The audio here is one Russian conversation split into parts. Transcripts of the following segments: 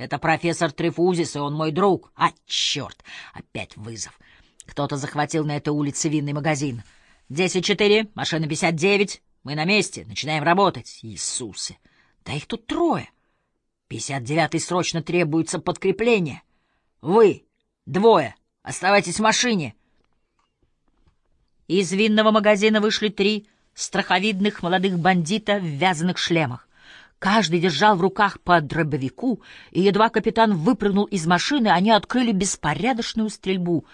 Это профессор Трифузис, и он мой друг. А, черт! Опять вызов. Кто-то захватил на этой улице винный магазин. Десять четыре, машина пятьдесят девять. Мы на месте, начинаем работать. Иисусы! Да их тут трое. Пятьдесят девятый срочно требуется подкрепление. Вы, двое, оставайтесь в машине. Из винного магазина вышли три страховидных молодых бандита в вязаных шлемах. Каждый держал в руках по дробовику, и едва капитан выпрыгнул из машины, они открыли беспорядочную стрельбу.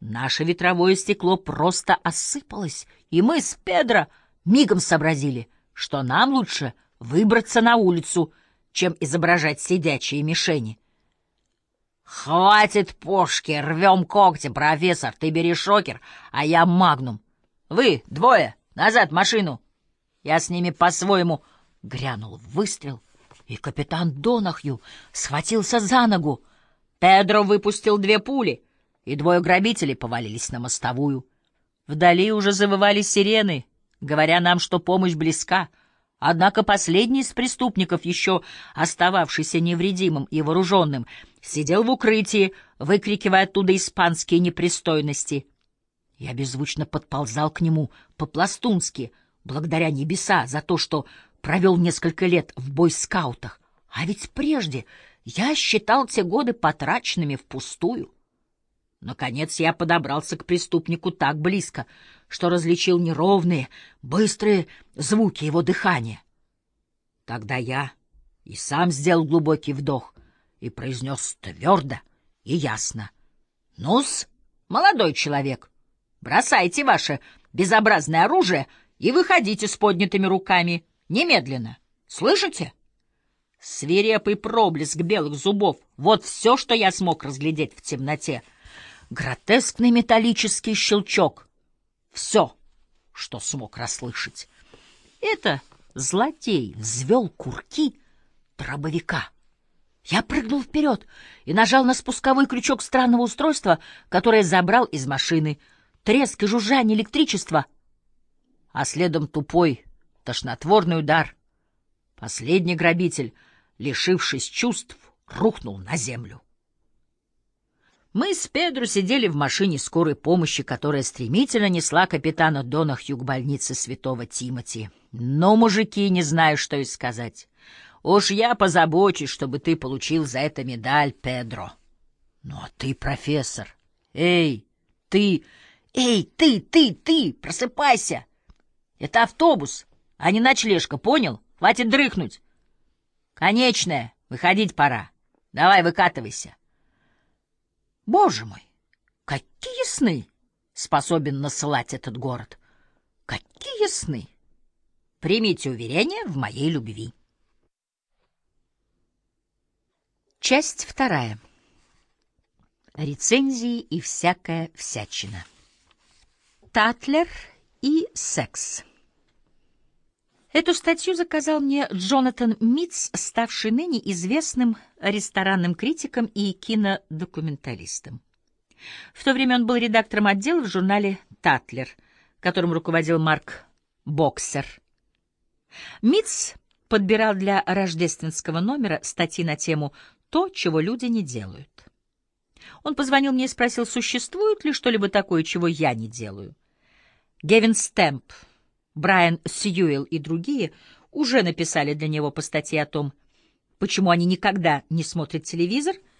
Наше ветровое стекло просто осыпалось, и мы с Педро мигом сообразили, что нам лучше выбраться на улицу, чем изображать сидячие мишени. «Хватит пушки, рвем когти, профессор, ты бери шокер, а я магнум. Вы, двое, назад машину. Я с ними по-своему Грянул выстрел, и капитан Донахью схватился за ногу. Педро выпустил две пули, и двое грабителей повалились на мостовую. Вдали уже завывали сирены, говоря нам, что помощь близка. Однако последний из преступников, еще остававшийся невредимым и вооруженным, сидел в укрытии, выкрикивая оттуда испанские непристойности. Я беззвучно подползал к нему по-пластунски, благодаря небеса за то, что провел несколько лет в бойскаутах, а ведь прежде я считал те годы потраченными впустую. Наконец я подобрался к преступнику так близко, что различил неровные, быстрые звуки его дыхания. Тогда я и сам сделал глубокий вдох и произнес твердо и ясно. «Ну-с, молодой человек, бросайте ваше безобразное оружие и выходите с поднятыми руками». Немедленно. Слышите? Свирепый проблеск белых зубов. Вот все, что я смог разглядеть в темноте. Гротескный металлический щелчок. Все, что смог расслышать. Это злодей взвел курки дробовика. Я прыгнул вперед и нажал на спусковой крючок странного устройства, которое забрал из машины. Треск и жужжание электричества, а следом тупой тошнотворный удар. Последний грабитель, лишившись чувств, рухнул на землю. Мы с Педро сидели в машине скорой помощи, которая стремительно несла капитана Донахью к больнице святого Тимати. Но, мужики, не знаю, что и сказать. Уж я позабочусь, чтобы ты получил за это медаль, Педро. А ты профессор. Эй, ты... Эй, ты, ты, ты, просыпайся! Это автобус а не ночлежка, понял? Хватит дрыхнуть. Конечная, выходить пора. Давай, выкатывайся. Боже мой, какие сны способен насылать этот город! Какие сны! Примите уверение в моей любви. Часть вторая. Рецензии и всякая всячина. Татлер и секс. Эту статью заказал мне Джонатан Митц, ставший ныне известным ресторанным критиком и кинодокументалистом. В то время он был редактором отдела в журнале «Татлер», которым руководил Марк Боксер. Митц подбирал для рождественского номера статьи на тему «То, чего люди не делают». Он позвонил мне и спросил, существует ли что-либо такое, чего я не делаю. Гевин Стэмп — Брайан Сьюэлл и другие уже написали для него по статье о том, почему они никогда не смотрят телевизор —